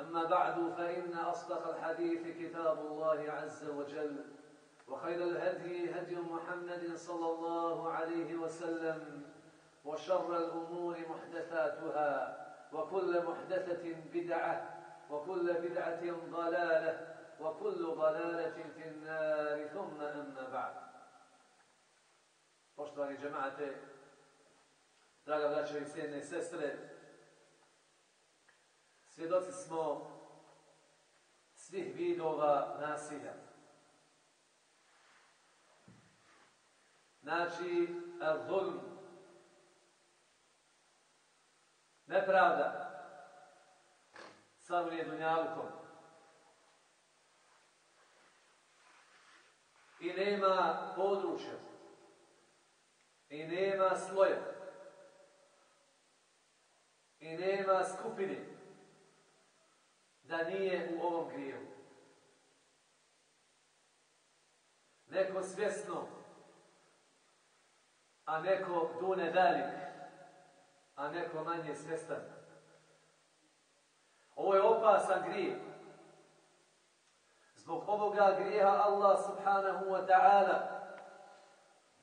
أما بعد فإن أصدق الحديث كتاب الله عز وجل وخير الهدي هدي محمد صلى الله عليه وسلم وشر الأمور محدثاتها وكل محدثة بدعة وكل بدعة ضلالة وكل ضلالة في النار. ثم أما بعد. Poštovani džemate, draga braćo i cijene i sestre, svjedoci smo svih vidova nasilja. Znači, al-zulm, nepravda, samo nije dunjalkom. I nema područja, i nema sloja, i nema skupine, da nije u ovom grijevu. Neko svjesno, a neko dune dalik, a neko manje svjestan. Ovo je opasan grijeh. Zbog ovoga grijeha Allah subhanahu wa ta'ala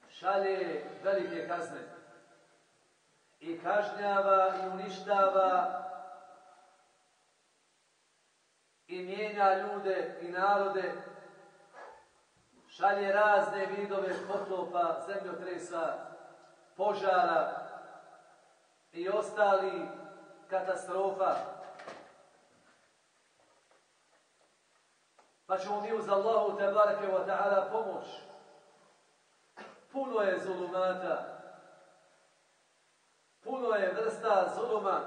šalje velike kazne i kažnjava i uništava i mijenja ljude i narode, šalje razne vidove potopa, zemljotresa, požara i ostali katastrofa. Pa ćemo mi uz Allahu tebareke wa ta'ala pomoć. Puno je zulumata, puno je vrsta zuluma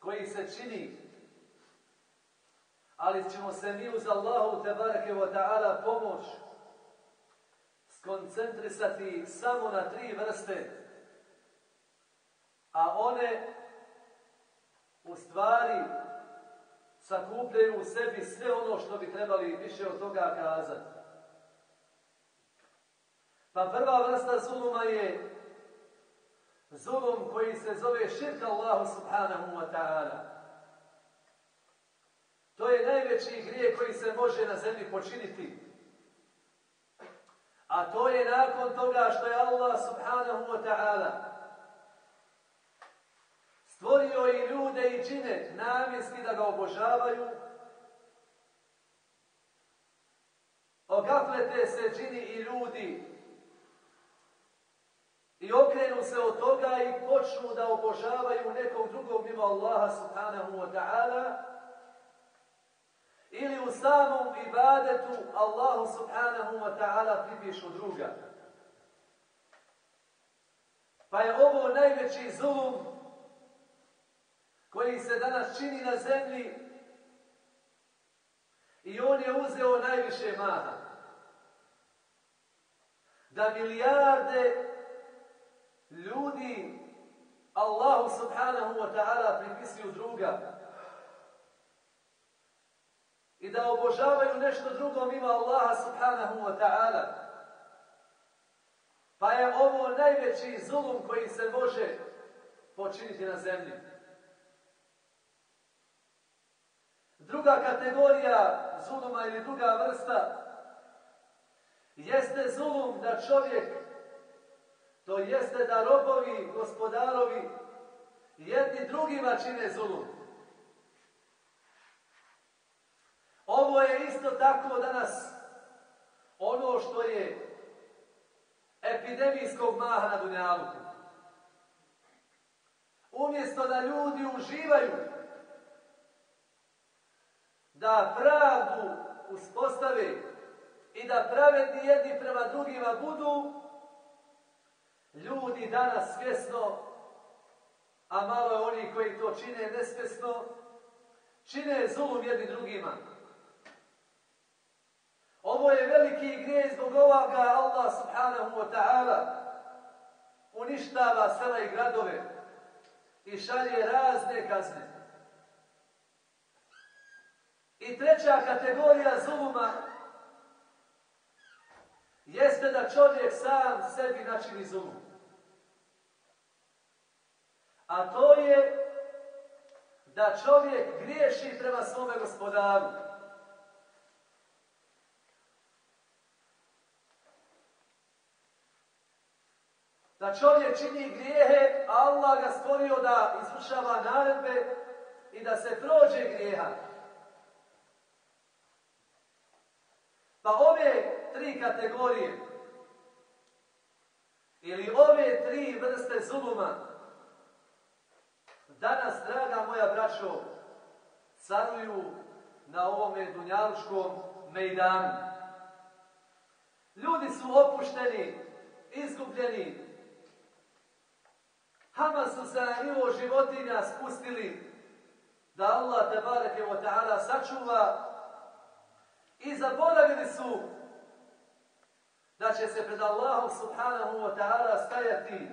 koji se čini ali ćemo se mi uz Allahu tebareke wa ta'ala pomoć skoncentrisati samo na tri vrste, a one u stvari sakupljaju u sebi sve ono što bi trebali više od toga kazati. Pa prva vrsta zuluma je zulum koji se zove širka Allahu subhanahu wa ta'ala. To je najveći grije koji se može na zemlji počiniti. A to je nakon toga što je Allah subhanahu wa ta'ala stvorio i ljude i čine namjenski da ga obožavaju. Ogaflete se čini i ljudi i okrenu se od toga i počnu da obožavaju nekog drugog mimo Allaha subhanahu wa ta'ala ili u samom ibadetu Allahu subhanahu wa ta'ala pripišu druga. Pa je ovo najveći zulum koji se danas čini na zemlji i on je uzeo najviše maha. Da milijarde ljudi Allahu subhanahu wa ta'ala pripisuju druga. I da obožavaju nešto drugo mimo Allaha subhanahu wa ta'ala. Pa je ovo najveći zulum koji se može počiniti na zemlji. Druga kategorija zuluma ili druga vrsta jeste zulum da čovjek, to jeste da robovi, gospodarovi, jedni drugima čine zulum. Ovo je isto tako danas ono što je epidemijskog maha na Dunjaluku. Umjesto da ljudi uživaju da pravdu uspostave i da pravedni jedni prema drugima budu, ljudi danas svjesno, a malo je oni koji to čine nesvjesno, čine zulum jedni drugima. Ovo je veliki grijeh zbog ovoga Allah subhanahu wa ta'ala uništava sela i gradove i šalje razne kazne. I treća kategorija zuluma jeste da čovjek sam sebi načini zulum. A to je da čovjek griješi prema svome gospodaru. Da čovjek čini grijehe, a Allah ga stvorio da izvršava naredbe i da se prođe grijeha. Pa ove tri kategorije ili ove tri vrste zuluma danas, draga moja braćo, caruju na ovome dunjaluškom mejdanu. Ljudi su opušteni, izgubljeni. Hama su se na nivo životinja spustili da Allah te bareke wa ta'ala sačuva i zaboravili su da će se pred Allahom subhanahu wa ta'ala stajati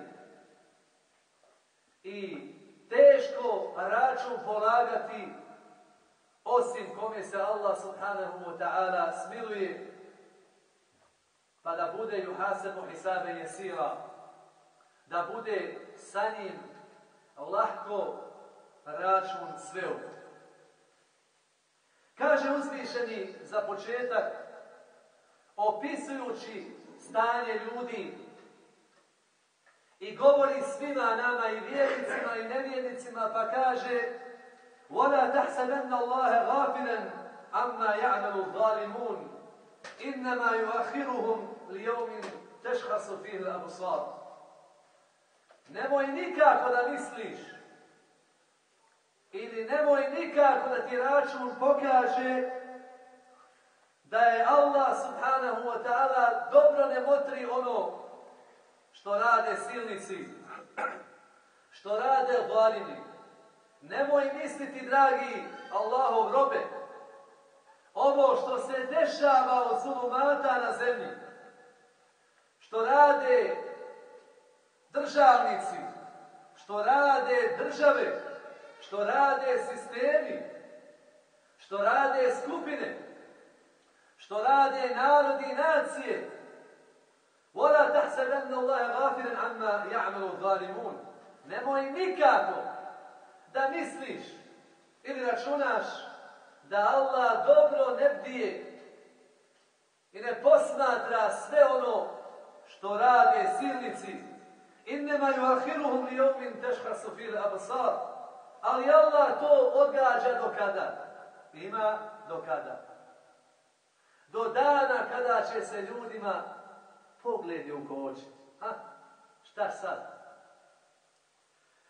i teško račun polagati osim kome se Allah subhanahu wa ta'ala smiluje pa da bude juhasebu hisabe jesira da bude sa njim lahko račun sveo. Kaže uzvišeni za početak, opisujući stanje ljudi i govori svima nama i vjernicima i nevjernicima pa kaže وَلَا تَحْسَبَنَّ اللَّهَ غَافِلًا عَمَّا يَعْمَلُ الظَّالِمُونَ إِنَّمَا يُؤَخِرُهُمْ لِيَوْمٍ تَشْخَصُ فِيهِ الْأَبُصَارِ Nemoj nikako da misliš ili nemoj nikako da ti račun pokaže da je Allah subhanahu wa ta'ala dobro ne motri ono što rade silnici, što rade valini. Nemoj misliti, dragi Allahov robe, ovo što se dešava od zulumata na zemlji, što rade državnici, što rade države, što rade sistemi, što rade skupine, što rade narodi i nacije. Vola tahsabanna Allahe gafiran amma ja'malu zalimun. Nemoj nikako da misliš ili računaš da Allah dobro ne bdije i ne posmatra sve ono što rade silnici, Innema juahiruhum li jomin tešha sufile abasar. Ali Allah to odgađa do kada? Ima do kada? Do dana kada će se ljudima pogledi u oči. Ha? Šta sad?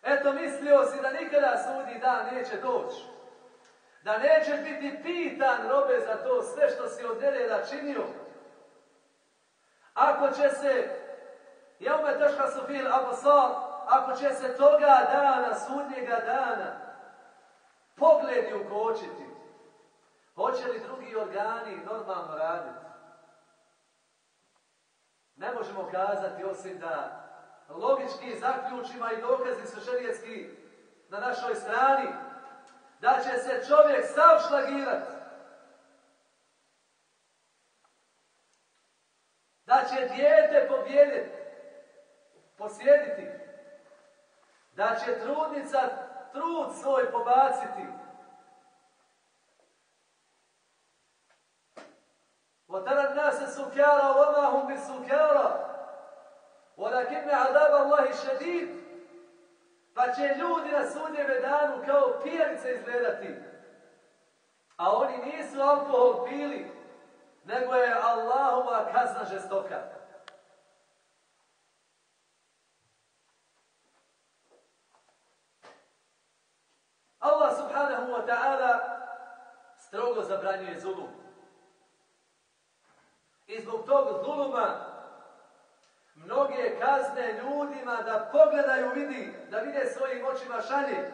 Eto, mislio si da nikada sudi dan neće doći. Da neće biti pitan, robe, za to sve što si od nereda činio. Ako će se Jaume teška su fil abasar, ako će se toga dana, sudnjega dana, pogledi ukočiti, hoće li drugi organi normalno raditi? Ne možemo kazati osim da logički zaključima i dokazi su šerijetski na našoj strani, da će se čovjek sav šlagirati, da će dijete pobjediti, posjediti. Da će trudnica trud svoj pobaciti. وترى الناس سكارى وما هم بسكارى ولكن عذاب الله شديد pa će ljudi na sudnjeve danu kao pijanice izgledati. A oni nisu alkohol pili, nego je Allahova kazna žestoka. Strogo zabranjuje zulum. I zbog tog zuluma mnoge kazne ljudima da pogledaju, vidi, da vide svojim očima šalje.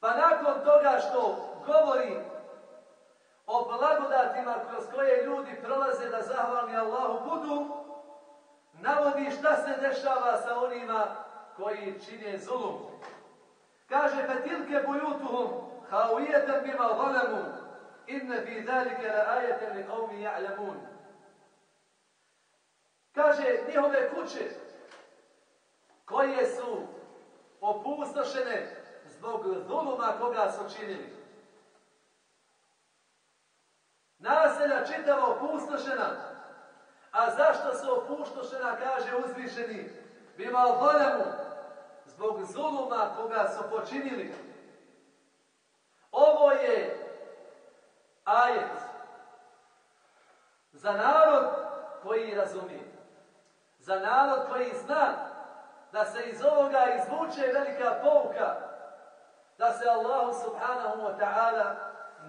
Pa nakon toga što govori o blagodatima kroz koje ljudi prolaze da zahvalni Allahu budu, navodi šta se dešava sa onima koji čine zulum. Kaže, fetilke bujutuhum, zalemu, inne fi zalike la ajetem li qavmi ja'lamun. Kaže, njihove kuće koje su opustošene zbog zuluma koga su činili. Naselja čitava opustošena. A zašto su opustošena, kaže uzvišeni, bima volemu, zbog zuluma koga su počinili. Ovo je ajet za narod koji razumije. Za narod koji zna da se iz ovoga izvuče velika pouka da se Allahu subhanahu wa ta'ala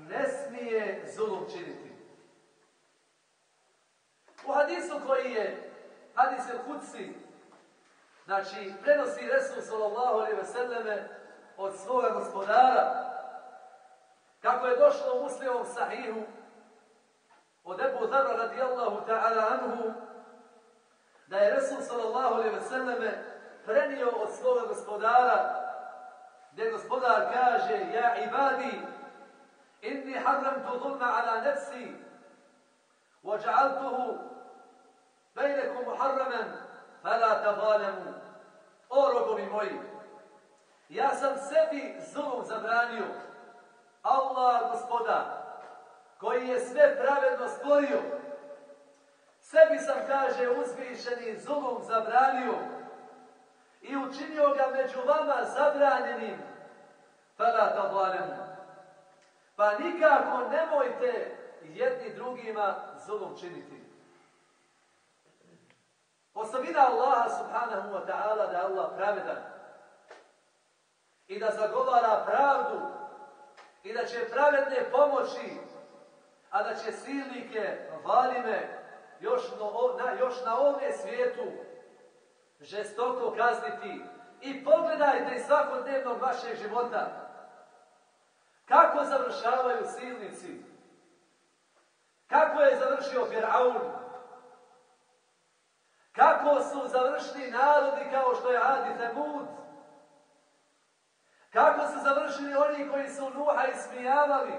ne smije zulum činiti. U hadisu koji je hadis el Kudsi, znači prenosi Resul sallallahu alaihi ve selleme od svoga gospodara, kako je došlo u muslimom sahihu od Ebu Zara radijallahu ta'ala anhu, da je Resul sallallahu alaihi ve selleme prenio od svoga gospodara gdje gospodar kaže ja ibadi inni harramtu zulma ala nafsi وجعلته بينكم محرما فلا تظالموا O robovi moji, ja sam sebi zulum zabranio. Allah gospodar, koji je sve pravedno stvorio, sebi sam, kaže, uzvišeni zulum zabranio i učinio ga među vama zabranjenim, fala tadvalemu. Pa nikako nemojte jedni drugima zulum činiti. Osobina Allaha subhanahu wa ta'ala da je Allah pravedan i da zagovara pravdu i da će pravedne pomoći, a da će silnike, valime, još, na, još na ovome svijetu žestoko kazniti. I pogledajte iz svakodnevnog vašeg života kako završavaju silnici, kako je završio Fir'aun, kako su završili narodi kao što je Adi Temud, kako su završili oni koji su Nuha ismijavali,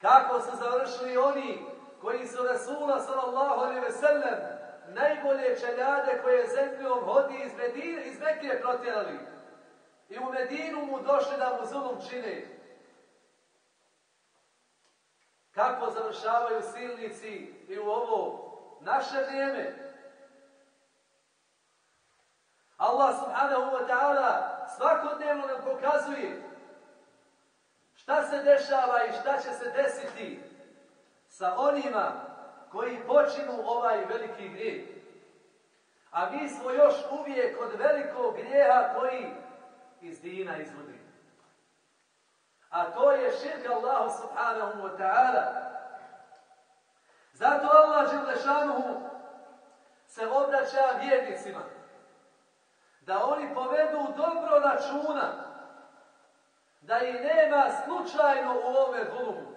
kako su završili oni koji su Rasula sallallahu alaihi ve sellem najbolje čeljade koje zemljom hodi iz, Medine, iz Mekije protjerali. I u Medinu mu došli da mu zulum čine. Kako završavaju silnici i u ovo naše vrijeme. Allah subhanahu wa ta'ala svakodnevno nam pokazuje šta se dešava i šta će se desiti sa onima koji počinu ovaj veliki grijeh. A mi smo još uvijek od velikog grijeha koji iz dina izvodi. A to je širk Allahu subhanahu wa ta'ala. Zato Allah Đelešanuhu se obraća vjernicima da oni povedu dobro računa da i nema slučajno u ove zulumu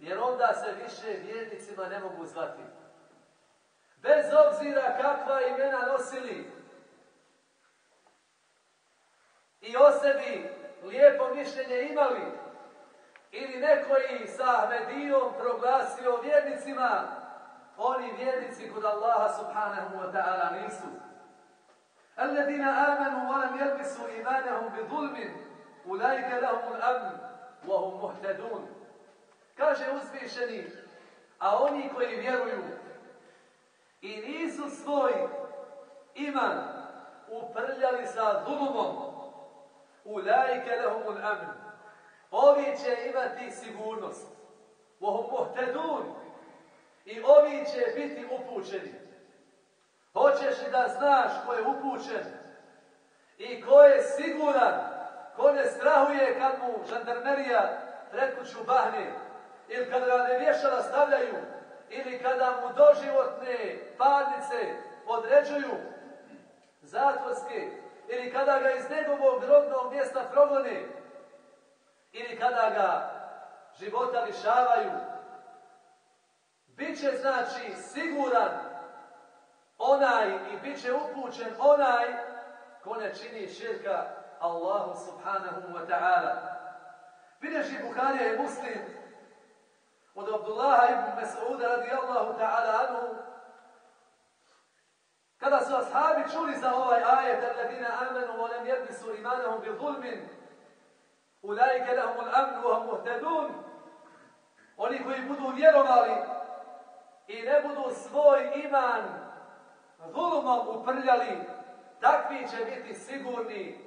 jer onda se više vjernicima ne mogu zvati. Bez obzira kakva imena nosili i o sebi lijepo mišljenje imali, ili neko ih sa Ahmedijom proglasio vjernicima, oni vjernici kod Allaha subhanahu wa ta'ala nisu. الذين آمنوا ولم يلبسوا إيمانهم بظلم أولئك لهم الأمن وهم مهتدون. كاجة أزبي شني أوني كوي بيرويو إنيس سوي إيمان وبرل لسا ظلم أولئك لهم الأمن. أولي جائبتي سيقونس وهم مهتدون. I ovi će biti. Hoćeš li da znaš ko je upućen i ko je siguran, ko ne strahuje kad mu žandarmerija prekuću bahne ili kada ga nevješala stavljaju ili kada mu doživotne padnice određuju zatvorske ili kada ga iz njegovog rodnog mjesta progone ili kada ga života lišavaju. Biće znači siguran onaj i bit će upućen onaj ko ne čini širka Allahu subhanahu wa ta'ala. Bileži Buharija je muslim od Abdullaha ibn Mas'uda radijallahu ta'ala anhu kada su ashabi čuli za ovaj ajet alladina amanu wa lam yalbisu imanahum bi zulmin ulaika lahum al-amn wa hum muhtadun oni koji budu vjerovali i ne budu svoj iman zulumom uprljali takvi će biti sigurni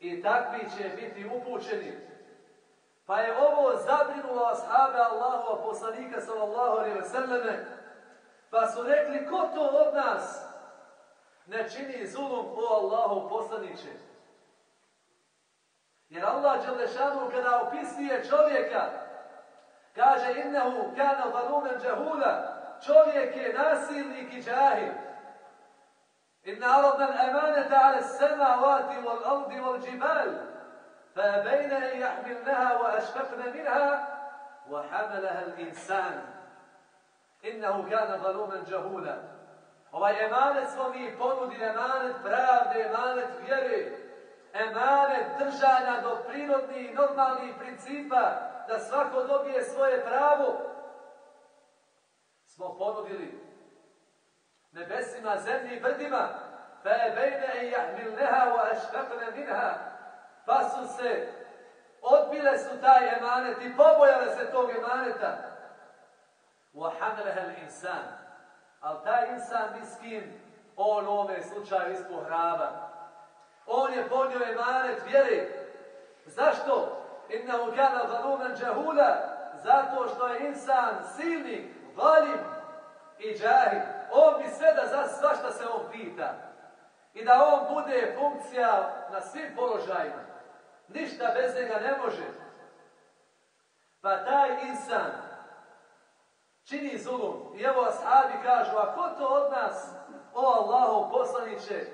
i takvi će biti upućeni pa je ovo zabrinulo ashabe Allahova poslanika sallallahu alaihi ve selleme pa su rekli ko to od nas ne čini zulum o Allahu poslaniće. Jer Allah Đelešanu kada opisuje čovjeka, kaže innehu kana zalumen džahula, čovjek je nasilnik i džahil. Inna aradna al-amanata ala as-samawati wal-ardi wal-jibal, فأبين أن يحملنها وأشفقن منها وحملها الإنسان إنه كان ظلوما جهولا Ovaj emanet smo mi ponudili, emanet pravde, emanet vjere, emanet držanja do prirodnih, normalnih principa, da svako dobije svoje pravo. Smo ponudili nebesima, zemlji i brdima, fa je bejne i jahmilneha wa ašfaqne minha, pa su se, odbile su taj emanet i pobojale se tog emaneta. Wa hamleha l'insan, ali taj insan miskin, on u ovome slučaju ispo hraba. On je podnio emanet vjere. Zašto? Innahu kana zalumen džahula. Zato što je insan silnik, valim i džahil. On bi sve da za svašta se on pita. I da on bude funkcija na svim položajima. Ništa bez njega ne može. Pa taj insan čini zulum. I evo ashabi kažu, a ko to od nas, o Allahu poslaniće,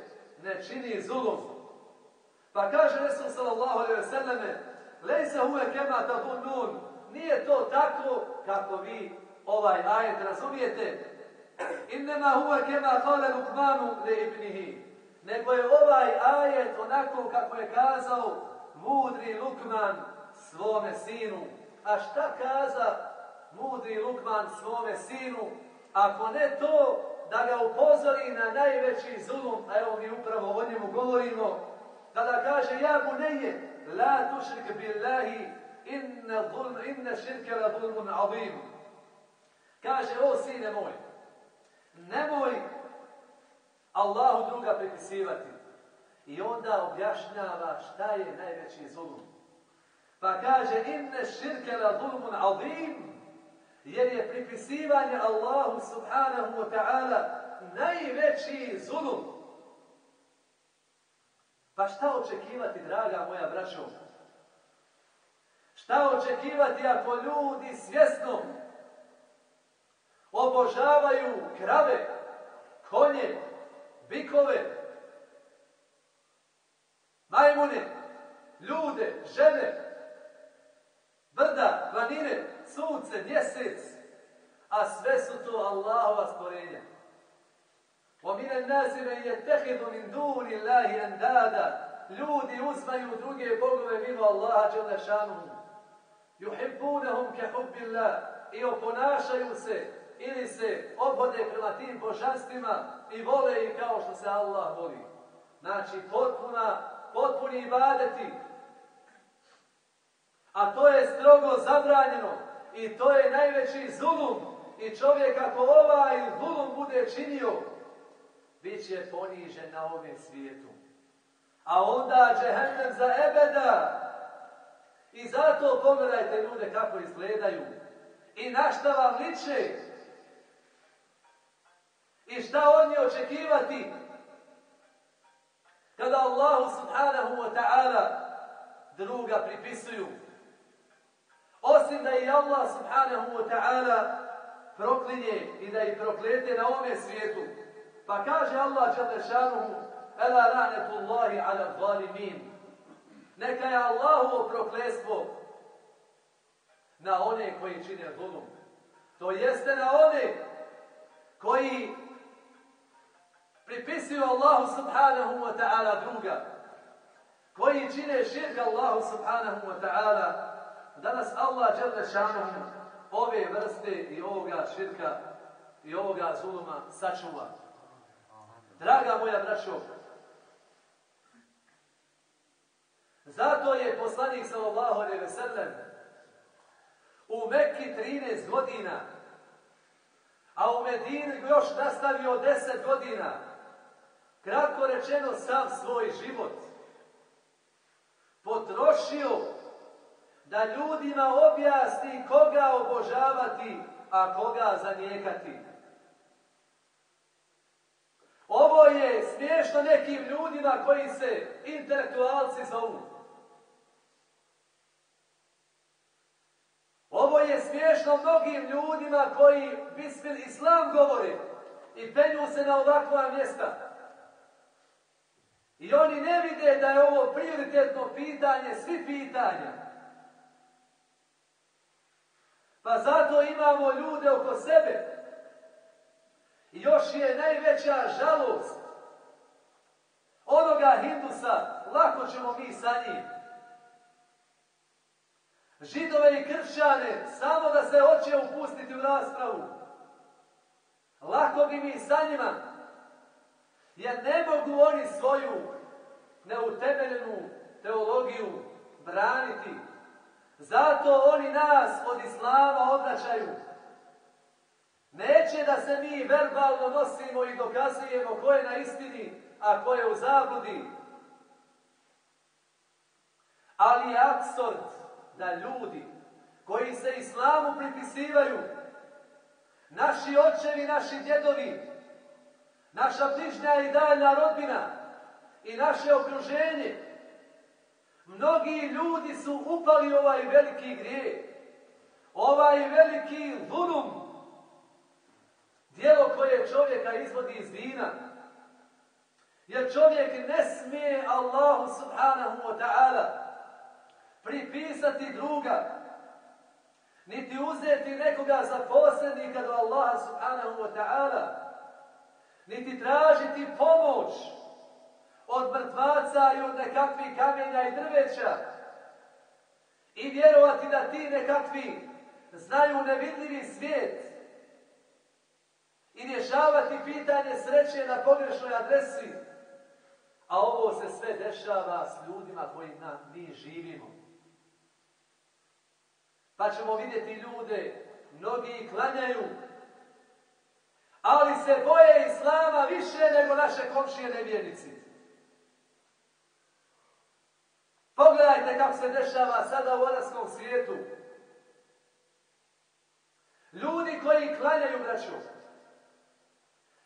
ne čini zulum? Pa kaže Resul sallallahu alaihi ve selleme, lejse huve kema nun, nije to tako kako vi ovaj ajet razumijete. Innema huve kema kale lukmanu le ibnihi. Nego je ovaj ajet onako kako je kazao mudri Lukman svome sinu. A šta kaza mudri Lukman svome sinu, ako ne to da ga upozori na najveći zulum, a evo mi upravo o njemu govorimo, kada kaže ja buneje, la tušrik billahi, inne, inne širke la zulmun azim. Kaže, o sine moj, nemoj Allahu druga pripisivati. I onda objašnjava šta je najveći zulum. Pa kaže, inne širke la zulmun azim, jer je pripisivanje Allahu subhanahu wa ta'ala najveći zulum. Pa šta očekivati, draga moja braćo? Šta očekivati ako ljudi svjesno obožavaju krave, konje, bikove, majmune, ljude, žene, brda, planine, sunce, mjesec, a sve su to Allahova stvorenja. وَمِنَ النَّاسِ مَنْ يَتَّخِذُ مِنْ دُونِ اللَّهِ أَنْدَادًا Ljudi uzmaju druge bogove mimo Allaha Đelešanu. Juhibbunahum ke hubbillah i oponašaju se ili se obhode prema tim božanstvima i vole ih kao što se Allah voli. Znači potpuna, potpuni ibadeti. A to je strogo zabranjeno i to je najveći zulum. I čovjek ako ovaj zulum bude činio, bit će ponižen na ovom svijetu. A onda džehennem za ebeda. I zato pogledajte ljude kako izgledaju. I na šta vam liče. I šta od očekivati. Kada Allahu subhanahu wa ta'ala druga pripisuju. Osim da i Allah subhanahu wa ta'ala proklinje i da ih proklete na ovome svijetu. Pa kaže Allah Đalešanuhu Ela ranetullahi ala zalimin. Neka je Allahovo proklestvo na one koji čine zulum. To jeste na one koji pripisuju Allahu subhanahu wa ta'ala druga. Koji čine širka Allahu subhanahu wa ta'ala. Danas Allah Đalešanuhu ove vrste i ovoga širka i ovoga zuluma sačuva. Draga moja braćo, zato je poslanik sallallahu alejhi ve sellem u Mekki 13 godina, a u Medini još nastavio 10 godina, kratko rečeno sav svoj život, potrošio da ljudima objasni koga obožavati, a koga zanijekati. Ovo je smiješno nekim ljudima koji se intelektualci zovu. Ovo je smiješno mnogim ljudima koji bismil islam govori i penju se na ovakva mjesta. I oni ne vide da je ovo prioritetno pitanje svi pitanja. Pa zato imamo ljude oko sebe i još je najveća žalost onoga Hindusa, lako ćemo mi sa njim. Židove i kršćane, samo da se hoće upustiti u raspravu. Lako bi mi sa njima, jer ne mogu oni svoju neutemeljenu teologiju braniti. Zato oni nas od Islama odvraćaju. Neće da se mi verbalno nosimo i dokazujemo ko je na istini, a ko je u zabludi. Ali je absurd da ljudi koji se islamu pripisivaju, naši očevi, naši djedovi, naša bližnja i daljna rodbina i naše okruženje, mnogi ljudi su upali ovaj veliki grijeh, ovaj veliki zulum, Dijelo koje čovjeka izvodi iz dina. Jer čovjek ne smije Allahu subhanahu wa ta'ala pripisati druga, niti uzeti nekoga za posrednika do Allaha subhanahu wa ta'ala, niti tražiti pomoć od mrtvaca i od nekakvih kamenja i drveća i vjerovati da ti nekakvi znaju nevidljivi svijet i rješavati pitanje sreće na pogrešnoj adresi. A ovo se sve dešava s ljudima kojima mi živimo. Pa ćemo vidjeti ljude, mnogi klanjaju, ali se boje Islama više nego naše komšije nevjernici. Pogledajte kako se dešava sada u arabskom svijetu. Ljudi koji klanjaju braću,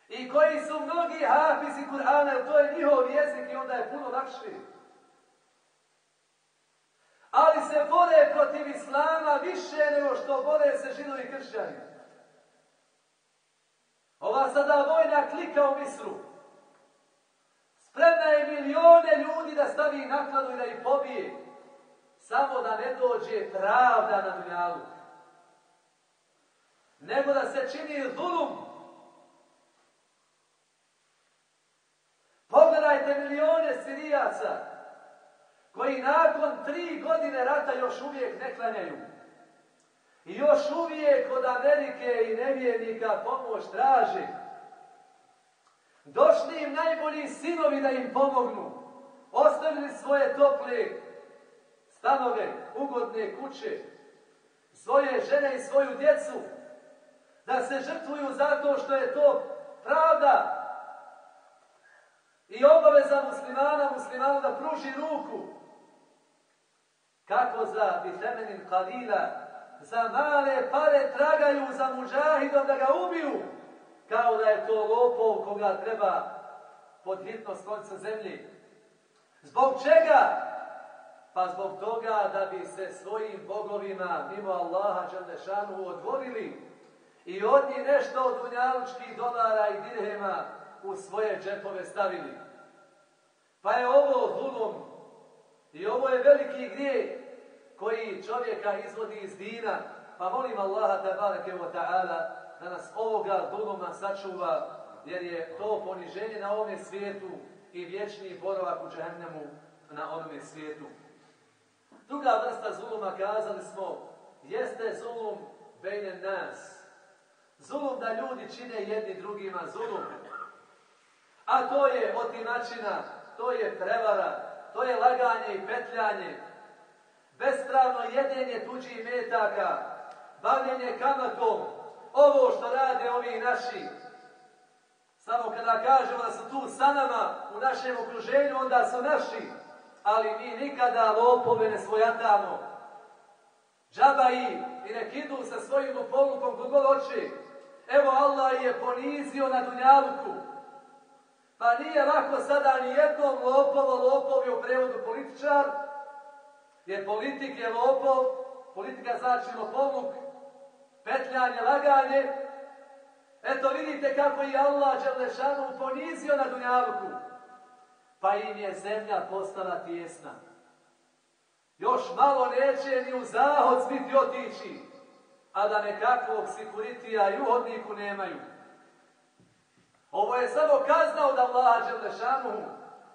i koji su mnogi hafizi Kur'ana, to je njihov jezik i onda je puno lakši. Ali se bore protiv Islama više nego što bore se židovi kršćani. Ova sada vojna klika u Misru. Spremna je milijone ljudi da stavi nakladu i da ih pobije. Samo da ne dođe pravda na dunjalu. Nego da se čini zulum Pogledajte milijone Sirijaca koji nakon tri godine rata još uvijek ne klanjaju. I još uvijek od Amerike i nevjernika pomoć traži. Došli im najbolji sinovi da im pomognu. Ostavili svoje tople stanove, ugodne kuće, svoje žene i svoju djecu, da se žrtvuju zato što je to pravda i obaveza muslimana, muslimana da pruži ruku. Kako za bitemenin kalila, za male pare tragaju za muđahidom da ga ubiju, kao da je to lopov koga treba pod hitno sa zemlji. Zbog čega? Pa zbog toga da bi se svojim bogovima mimo Allaha Đalešanu odvorili i od njih nešto od unjalučkih dolara i dirhema u svoje džepove stavili. Pa je ovo zulum i ovo je veliki grijeh koji čovjeka izvodi iz dina. Pa molim Allaha tabareke wa ta'ala da nas ovoga zuluma sačuva jer je to poniženje na ovome svijetu i vječni boravak u džehennemu na onome svijetu. Druga vrsta zuluma, kazali smo, jeste zulum bejne nas. Zulum da ljudi čine jedni drugima zulum. A to je otimačina, to je prevara, to je laganje i petljanje, bespravno jedenje tuđih metaka, bavljenje kamatom, ovo što rade ovi naši. Samo kada kažemo da su tu sa nama u našem okruženju, onda su naši ali mi nikada lopove ne svojatamo. Džaba i, i nek idu sa svojim lopolukom kod god oči. Evo Allah je ponizio na Dunjaluku. Pa nije lako sada ni jednom lopovo, lopov je u prevodu političar, jer politik je lopov, politika znači lopoluk, petljanje, laganje. Eto vidite kako je Allah Đelešanu ponizio na Dunjaluku pa im je zemlja postala tjesna. Još malo neće ni u zahod smiti otići, a da nekakvog sikuritija i uhodniku nemaju. Ovo je samo kazna od Allaha Đelešanu.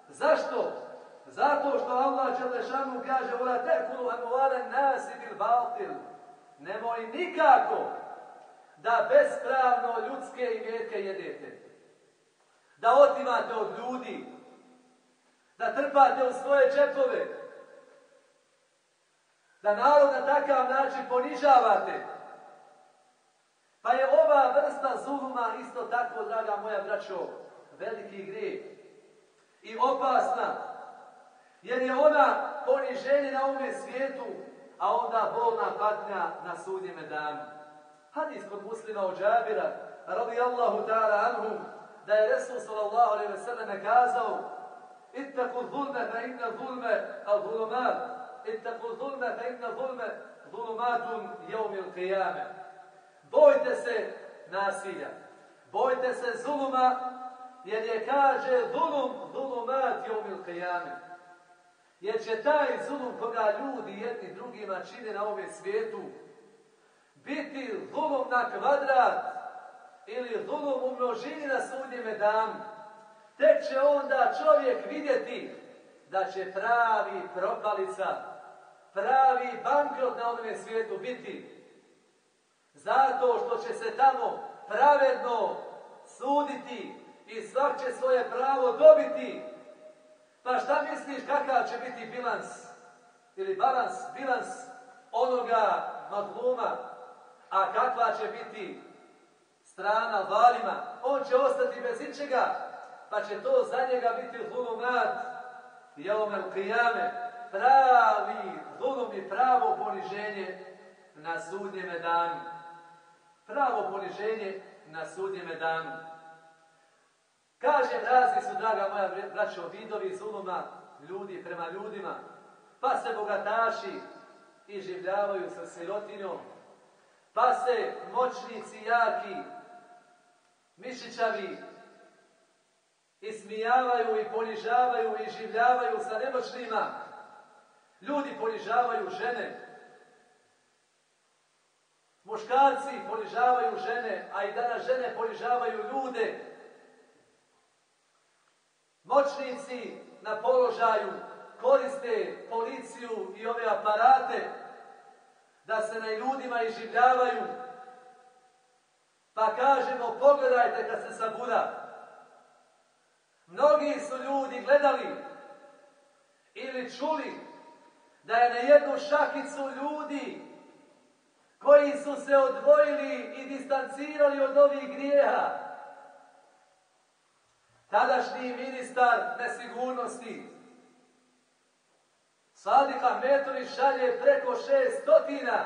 Zašto? Zato što Allah Đelešanu kaže Ula tekulu amuale nasi bil baltil. Nemoj nikako da bespravno ljudske imetke jedete. Da otimate od ljudi, da trpate u svoje džepove, da narod na takav način ponižavate. Pa je ova vrsta zuluma isto tako, draga moja braćo, veliki grijeh i opasna, jer je ona poniženje na ovome svijetu, a onda bolna patnja na sudnjeme danu. Hadis kod muslima u džabira, radi Allahu ta'ala anhum, da je Resul sallallahu alaihi ve selleme kazao Ittaku zulme fe inna zulme al zulumat, ittaku zulme fe inna zulme zulumatum jeumil qiyame. Bojte se nasilja, bojte se zuluma, jer je kaže zulum zulumat jeumil qiyame. Jer će taj zulum koga ljudi jedni drugima čine na ovom svijetu biti zulum na kvadrat ili zulum u množini na sudnjeme danu. Tek će onda čovjek vidjeti da će pravi propalica, pravi bankrot na onome svijetu biti. Zato što će se tamo pravedno suditi i svak će svoje pravo dobiti. Pa šta misliš kakav će biti bilans ili balans, bilans onoga madluma, a kakva će biti strana valima? On će ostati bez ničega pa će to za njega biti zulumat jeomel qiyame, pravi zulum i pravo poniženje na sudnjeme danu. Pravo poniženje na sudnjeme danu. Kažem, razni su, draga moja braćo, vidovi zuluma ljudi prema ljudima, pa se bogataši i življavaju sa sirotinjom, pa se moćnici jaki, mišićavi, ismijavaju i ponižavaju i življavaju sa nemoćnima. Ljudi ponižavaju žene. Muškarci ponižavaju žene, a i danas žene ponižavaju ljude. Moćnici na položaju koriste policiju i ove aparate da se na ljudima iživljavaju. Pa kažemo, pogledajte kad se sabuda. Mnogi su ljudi gledali ili čuli da je na jednu šakicu ljudi koji su se odvojili i distancirali od ovih grijeha. Tadašnji ministar nesigurnosti Sadik Ahmetović šalje preko šest stotina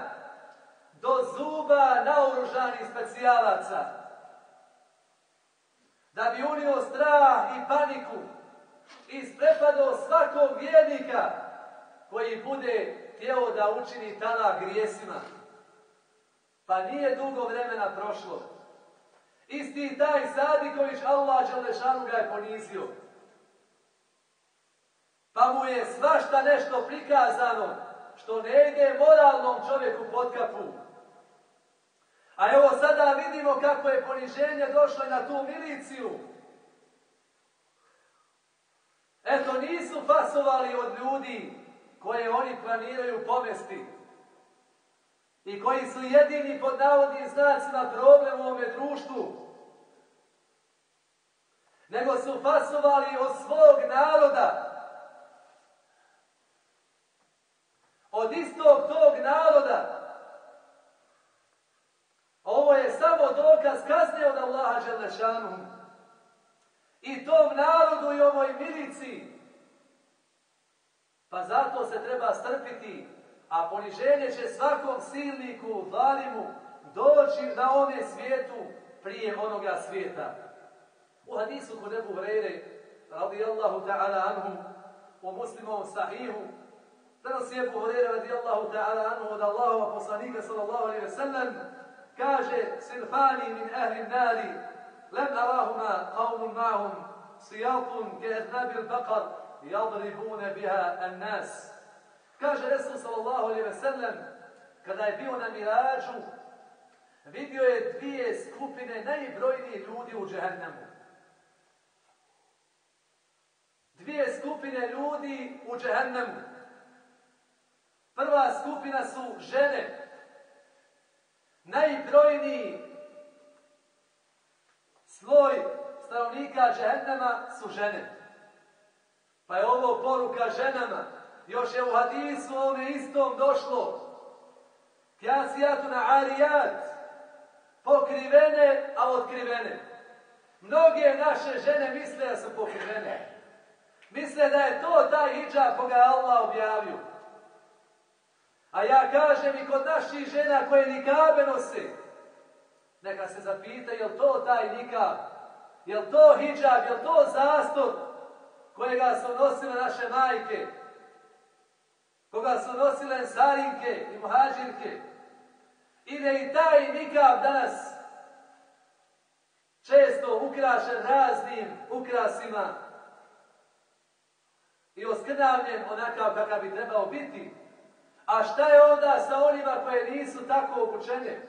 do zuba naoružanih specijalaca da bi unio strah i paniku i isprepadao svakog vjernika koji bude htio da učini tada grijesima. Pa nije dugo vremena prošlo. Isti taj Sadiković Allah Đelešanu ga je ponizio. Pa mu je svašta nešto prikazano što ne ide moralnom čovjeku pod kapu. A evo sada vidimo kako je poniženje došlo na tu miliciju. Eto, nisu fasovali od ljudi koje oni planiraju pomesti i koji su jedini pod navodnim znacima problem u ovome društvu. Nego su fasovali od svog naroda. Od istog tog naroda ovo je samo dokaz kazne od Allaha Đelešanu. I tom narodu i ovoj milici. Pa zato se treba strpiti, a poniženje će svakom silniku, valimu, doći na ome svijetu prije onoga svijeta. U hadisu kod Ebu Hrejre, radijallahu ta'ala anhu, u muslimovom sahihu, prenosi Ebu Hrejre, radijallahu ta'ala anhu, od Allahova poslanika, sallallahu alaihi ve sellem, Kaže Sinfani min ahli nari lem arahuma qavmun ma'hum sijatun ke eznabil bakar jadribune biha an nas. Kaže Resul sallallahu alaihi ve sellem kada je bio na mirađu vidio je dvije skupine najbrojnijih ljudi u džehennemu. Dvije skupine ljudi u džehennemu. Prva skupina su žene najbrojniji sloj stanovnika džehennema su žene. Pa je ovo poruka ženama. Još je u hadisu ovome istom došlo. Kjasijatu na arijat. Pokrivene, a otkrivene. Mnoge naše žene misle da su pokrivene. Misle da je to taj hijab koga je Allah objavio. A ja kažem i kod naših žena koje nikabe nose, neka se zapita je li to taj nikab, je li to hijab, je li to zastor kojega su nosile naše majke, koga su nosile sarinke i muhađirke. Ide i taj nikab danas često ukrašen raznim ukrasima i oskrnavljen onakav kakav bi trebao biti. A šta je onda sa onima koje nisu tako obučene?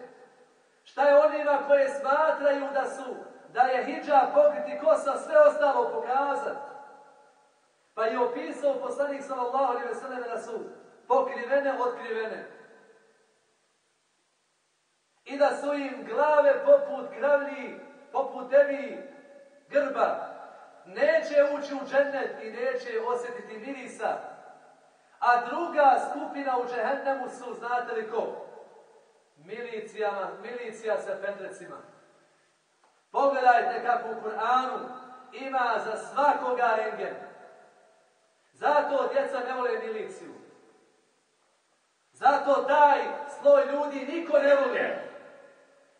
Šta je onima koje smatraju da su, da je hijab pokriti kosa sve ostalo pokazati? Pa je opisao poslanik sallallahu alaihi ve sellem da su pokrivene, otkrivene. I da su im glave poput kravlji, poput evi grba. Neće ući u džennet i neće osjetiti mirisa a druga skupina u džehennemu su, znate li ko? Milicijama, milicija sa petrecima. Pogledajte kako u Kur'anu ima za svakoga rengen. Zato djeca ne vole miliciju. Zato taj sloj ljudi niko ne voli.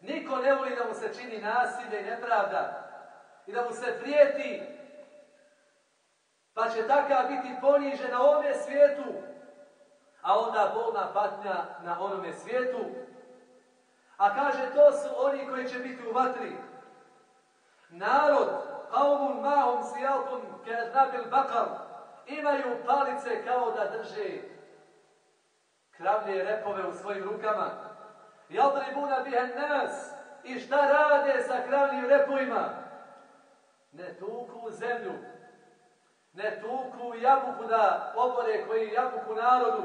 Niko ne voli da mu se čini nasilje i nepravda. I da mu se prijeti pa će takav biti ponižen na ovome svijetu, a onda bolna patnja na onome svijetu. A kaže, to su oni koji će biti u vatri. Narod, qavmun mahum sijaltum keznabil bakar, imaju palice kao da drže kravlje repove u svojim rukama. Jadribuna bihen nas. I šta rade sa kravljim repovima? Ne tuku zemlju, ne tuku jabuku da obore koji jabuku narodu,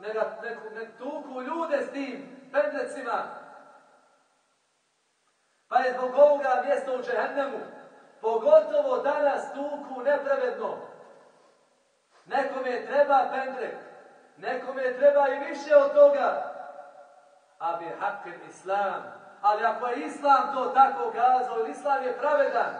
neka, ne tuku ljude s tim pendrecima. Pa je zbog ovoga mjesto u Čehennemu, pogotovo danas tuku nepravedno. Nekome treba pendrek, nekome treba i više od toga. A bi hakim islam. Ali ako je islam to tako kazao, islam je pravedan,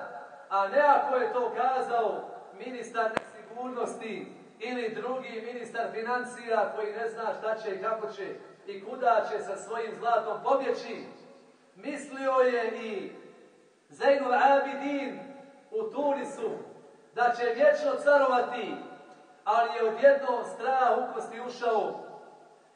a ne ako je to kazao ministar nesigurnosti ili drugi ministar financija koji ne zna šta će i kako će i kuda će sa svojim zlatom pobjeći. Mislio je i Zainul Abidin u Tunisu da će vječno carovati, ali je odjednom strah ukosti ušao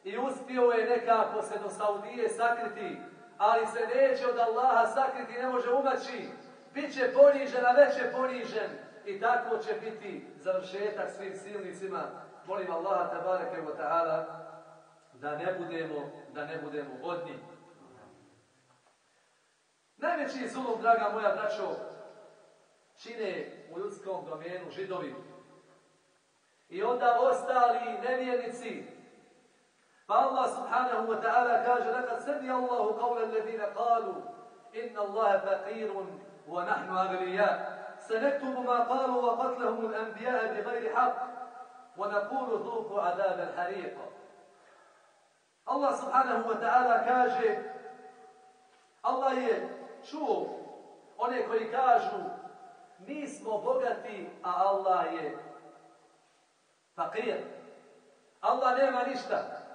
i uspio je nekako se do Saudije sakriti, ali se neće od Allaha sakriti, ne može umaći. Biće ponižen, a već je ponižen. I tako će biti završetak svim silnicima. Molim Allaha tabareke wa ta'ala da ne budemo, da ne budemo od njih. Najveći zulom, draga moja braćo, čine u ljudskom domenu židovi. I onda ostali nevjernici. Pa Allah subhanahu wa ta'ala kaže Lekad sami Allahu qavla alladhina qalu Inna Allahe faqirun wa nahnu agrija. سنكتب ما قالوا وقتلهم الأنبياء بغير حق ونقول ذوقوا عذاب الحريق Allah subhanahu wa ta'ala kaže Allah je čuo one koji kažu mi smo bogati, a Allah je fakir. Allah nema ništa.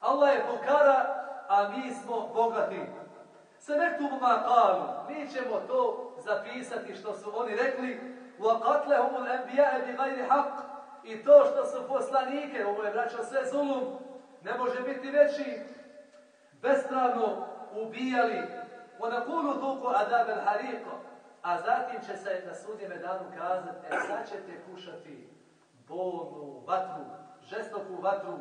Allah je pokara, a mi smo bogati. Se nektu ma kalu, mi ćemo to zapisati što su oni rekli وَقَتْلَهُمُ الْأَنْبِيَاءَ بِغَيْرِ حَقٍ I to što su poslanike, ovo je braćo sve zulum, ne može biti veći, bestravno ubijali وَنَقُولُ ذُوقُ عَذَابَ الْحَرِيقَ A zatim će se na sudnjeme danu kazati, e sad ćete kušati bolnu vatru, žestoku vatru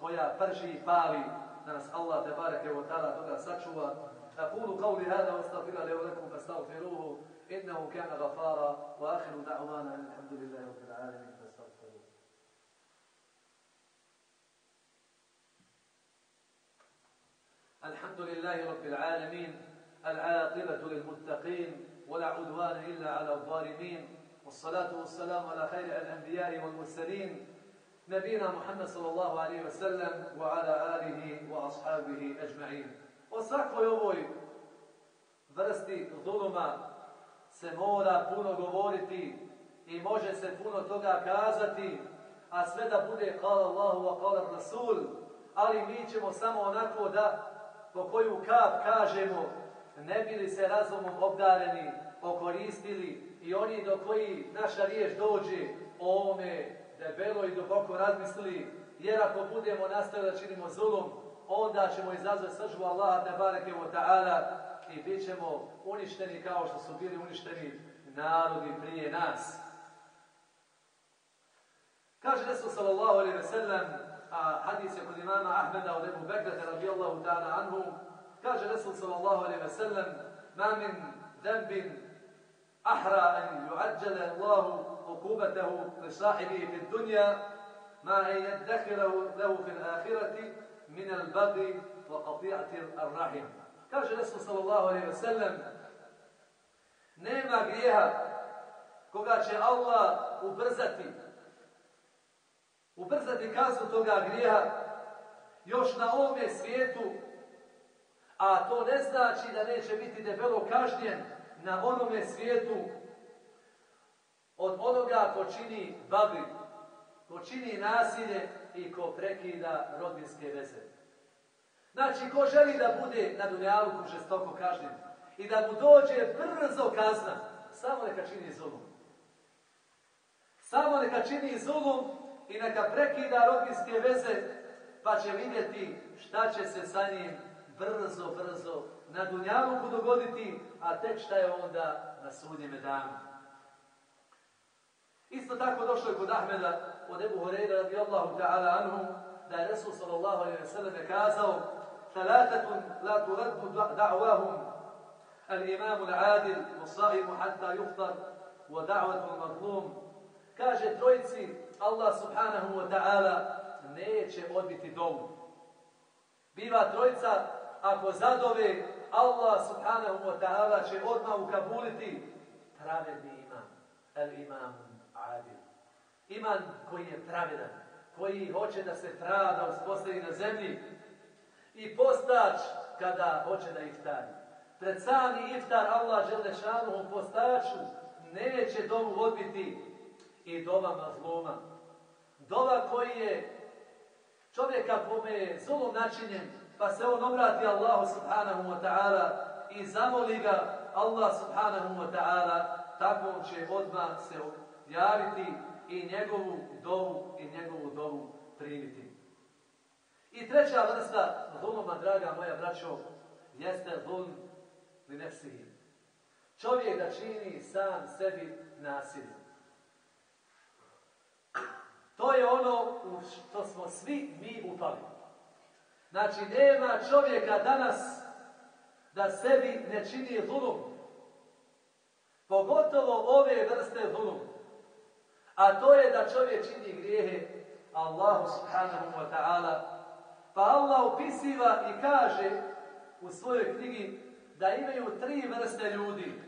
koja prži i pali, da nas Allah te bareke u ta'ala toga sačuva. أقول قولي هذا واستغفر لي ولكم فاستغفروه إنه كان غفارا وآخر دعوانا أن الحمد لله رب العالمين فاستغفروه الحمد لله رب العالمين العاقبة للمتقين ولا عدوان إلا على الظالمين والصلاة والسلام على خير الأنبياء والمرسلين نبينا محمد صلى الله عليه وسلم وعلى آله وأصحابه أجمعين وسakvoj ovoj vrsti zuluma se mora puno govoriti i može se puno toga kazati, a sve da bude kala Allahu wa kala Rasul, ali mi ćemo samo onako da po koju kap kažemo ne bili se razumom obdareni, okoristili i oni do koji naša riječ dođe o ovome debelo i duboko razmislili, jer ako budemo nastavili da činimo zulum, onda ćemo izazvati sržbu Allaha te bareke wa ta'ala i bit ćemo uništeni kao što su bili uništeni narodi prije nas. Kaže Resul sallallahu alaihi ve sellem, a hadis je kod imama Ahmeda od Ebu Bekrata radijallahu ta'ala anhu, kaže Resul sallallahu alaihi ve sellem, ma min dembin ahra an yu'ajjale Allahu عقوبته لصاحبه في الدنيا ما أن يدخره له في الآخرة من البغي وقطيعة الرحم Kaže Resul sallallahu alaihi ve sellem nema grijeha koga će Allah ubrzati ubrzati kaznu toga grijeha još na ovome svijetu a to ne znači da neće biti debelo kažnjen na onome svijetu od onoga ko čini bagri, ko čini nasilje i ko prekida rodbinske veze. Znači, ko želi da bude na dunjaluku žestoko kažnjen i da mu dođe brzo kazna, samo neka čini zulum. Samo neka čini zulum i neka prekida rodbinske veze, pa će vidjeti šta će se sa njim brzo, brzo na dunjaluku dogoditi, a tek šta je onda na sudnjeme danu. Isto tako došlo je kod Ahmeda od Ebu Horeira radijallahu ta'ala anhu da je Resul sallallahu alaihi wa sallam kazao ثلاثة لا ترد دعواهم الإمام العادل والصائم حتى يفطر ودعوة المظلوم kaže trojici Allah subhanahu wa ta'ala neće odbiti dovu. Biva trojica, ako zadove, Allah subhanahu wa ta'ala će odmah ukabuliti pravedni imam. El imam adil. Iman koji je pravedan, koji hoće da se pravda uspostavi na zemlji i postač kada hoće da iftari. Pred sami iftar Allah u postaču neće dovu odbiti i dova mazloma. Dova koji je čovjeka kome je zulom načinjen, pa se on obrati Allahu subhanahu wa ta'ala i zamoli ga Allah subhanahu wa ta'ala, tako će odmah se javiti i njegovu dovu i njegovu dovu primiti. I treća vrsta zuluma, draga moja braćo, jeste zulm li nefsihi. Čovjek da čini sam sebi nasilje. To je ono u što smo svi mi upali. Znači, nema čovjeka danas da sebi ne čini zulum. Pogotovo ove vrste zulum. A to je da čovjek čini grijehe Allahu subhanahu wa ta'ala. Pa Allah upisiva i kaže u svojoj knjigi da imaju tri vrste ljudi.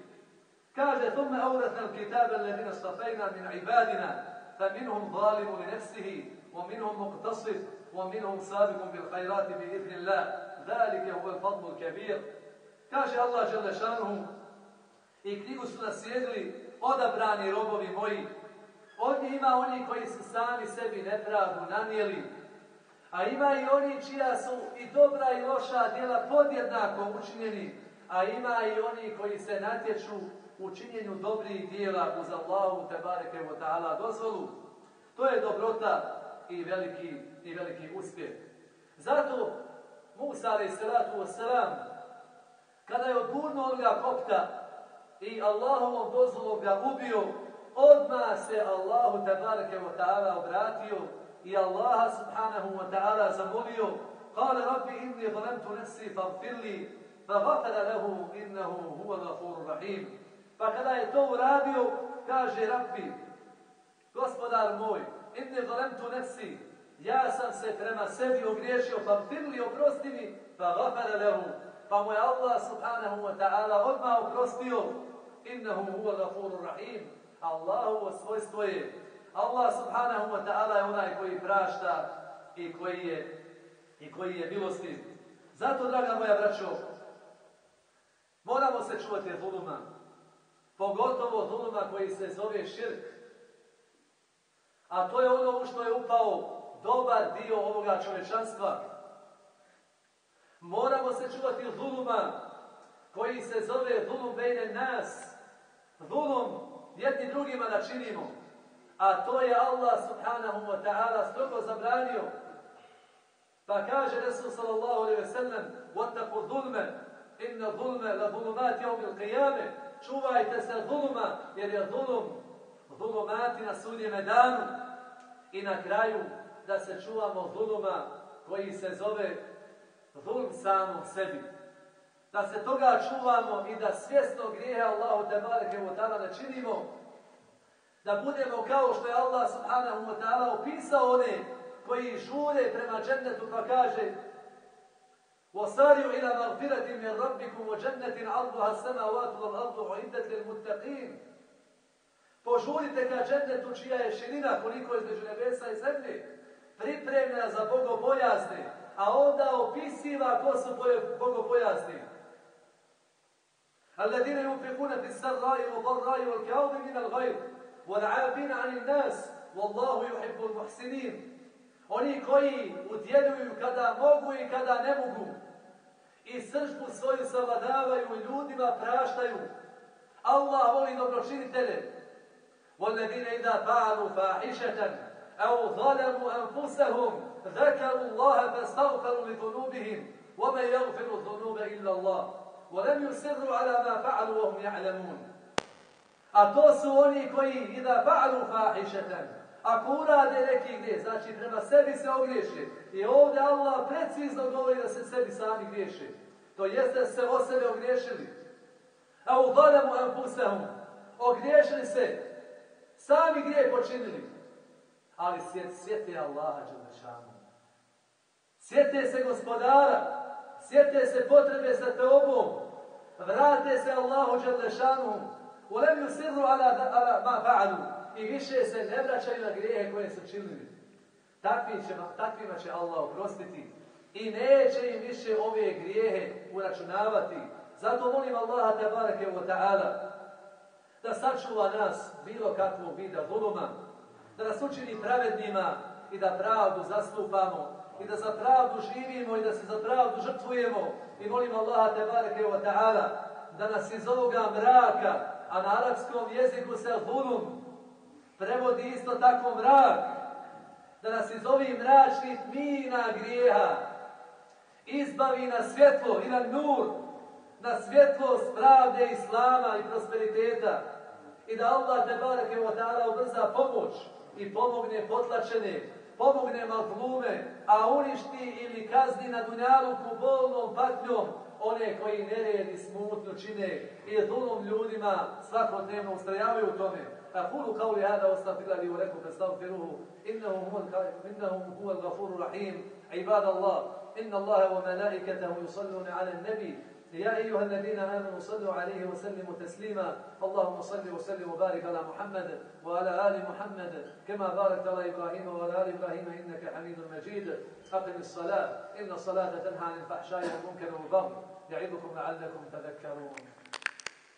Kaže, ثم أورثنا الكتاب الذين اصطفينا من عبادنا فمنهم ظالم لنفسه ومنهم مقتصد ومنهم سابق بالخيرات بإذن الله ذلك هو الفضل الكبير Kaže Allah Želešanuhu i knjigu su naslijedili odabrani robovi moji. Od njih ima oni koji su sami sebi nepravdu nanijeli, a ima i oni čija su i dobra i loša djela podjednako učinjeni, a ima i oni koji se natječu u činjenju dobrih dijela uz Allahu te bareke wa ta'ala dozvolu. To je dobrota i veliki, i veliki uspjeh. Zato Musa alaih salatu wasalam, kada je odgurno onoga kopta i Allahovom dozvolom ga ubio, odmah se Allahu tabareke wa ta'ala obratio i Allaha subhanahu wa ta'ala zamolio Kale rabbi inni zalemtu nefsi fa fagafara lehu innehu huwa gafuru rahim. Pa kada je to uradio, kaže rabbi, gospodar moj, inni zalemtu nefsi ja sam se prema sebi ogriješio, pa firli oprosti mi, pa gafara lehu. Pa mu je Allah subhanahu wa ta'ala odmah oprostio, innahu huwa gafuru rahim. Allahovo svojstvo je. Allah subhanahu wa ta'ala je onaj koji prašta i koji je, i koji je milostiv. Zato, draga moja braćo, moramo se čuvati zuluma. Pogotovo zuluma koji se zove širk. A to je ono u što je upao dobar dio ovoga čovečanstva. Moramo se čuvati zuluma koji se zove zulum bejne nas. Zulum jedni drugima da činimo. A to je Allah subhanahu wa ta'ala strogo zabranio. Pa kaže Resul sallallahu alaihi ve sellem وَتَّقُوا ظُلْمَ إِنَّ ظُلْمَ لَظُلُمَاتِ يَوْمِ الْقِيَامِ čuvajte se zuluma, jer je zulum zulumati na sudnjeme danu. I na kraju da se čuvamo zuluma koji se zove zulum samom sebi. Da se toga čuvamo i da svjesno grijehe Allahu te bareke ta'ala ne činimo. Da budemo kao što je Allah subhanahu wa ta'ala opisao one koji žure prema džennetu pa kaže وصاروا إلى مغفرة من ربكم وجنة عرضها السماوات والأرض أعدت للمتقين Požurite ka džennetu čija je širina koliko je između nebesa i zemlje, pripremljena za bogobojazne, a onda opisiva ko su bogobojazni. الذين ينفقون في السراء والضراء والكاظمين الغيظ والعافين عن الناس والله يحب المحسنين Oni koji udjeljuju kada mogu i kada ne mogu. I sržbu svoju savladavaju i ljudima praštaju. Allah voli dobročinitelje. وَالَّذِينَ إِذَا فَعَلُوا فَاحِشَةً أَوْ ظَلَمُوا أَنفُسَهُمْ ذَكَرُوا اللَّهَ فَاسْتَغْفَرُوا لِذُنُوبِهِمْ وَمَنْ يَغْفِرُ الذُّنُوبَ إِلَّا اللَّهُ وَلَمْ يُسِرُّوا عَلَى مَا فَعَلُوا وَهُمْ يَعْلَمُونَ A to su oni koji إِذَا فَعَلُوا فَاحِشَةً Ako urade neki gdje, znači prema sebi se ogriješe. I ovdje Allah precizno govori da se sebi sami griješe. To jeste da se o sebe ogriješili. A u valemu anfusehum. Ogriješili se. Sami grije počinili. Ali sjeti Allaha Đelešanu. Sjete se gospodara, sjete se potrebe za teobom, vrate se Allahu Đalešanu, u lemju sirru ala, ala ma fa'alu i više se ne vraćaju na grijehe koje su činili. Takvi će, takvima će Allah oprostiti i neće im više ove grijehe uračunavati. Zato molim Allaha tabarake wa ta'ala da sačuva nas bilo kakvog vida zuluma, da nas učini pravednima i da pravdu zastupamo i da za pravdu živimo i da se za pravdu žrtvujemo. I molim Allaha tebareke wa ta'ala da nas iz ovoga mraka, a na arapskom jeziku se zulum prevodi isto tako mrak, da nas iz ovih mračnih mina grijeha izbavi na svjetlo i na nur, na svjetlost pravde Islama i prosperiteta. I da Allah te barake wa ta'ala ubrza pomoć i pomogne potlačene, pomogne mazlume, a uništi ili kazni na dunjaluku bolnom patnjom one koji nered i smutno čine i zulom ljudima svakodnevno ustrajavaju u tome. أقول قولي هذا واستغفر لي ولكم فاستغفروه إنه هو إنه هو الغفور الرحيم عباد الله إن الله وملائكته يصلون على النبي يا أيها الذين آمنوا صلوا عليه وسلموا تسليما. اللهم صل وسلم وبارك على محمد وعلى آل محمد كما باركت على إبراهيم وعلى آل إبراهيم إنك حميد مجيد. أقم الصلاة إن الصلاة تنهى عن الفحشاء والمنكر والبغي يعظكم لعلكم تذكرون.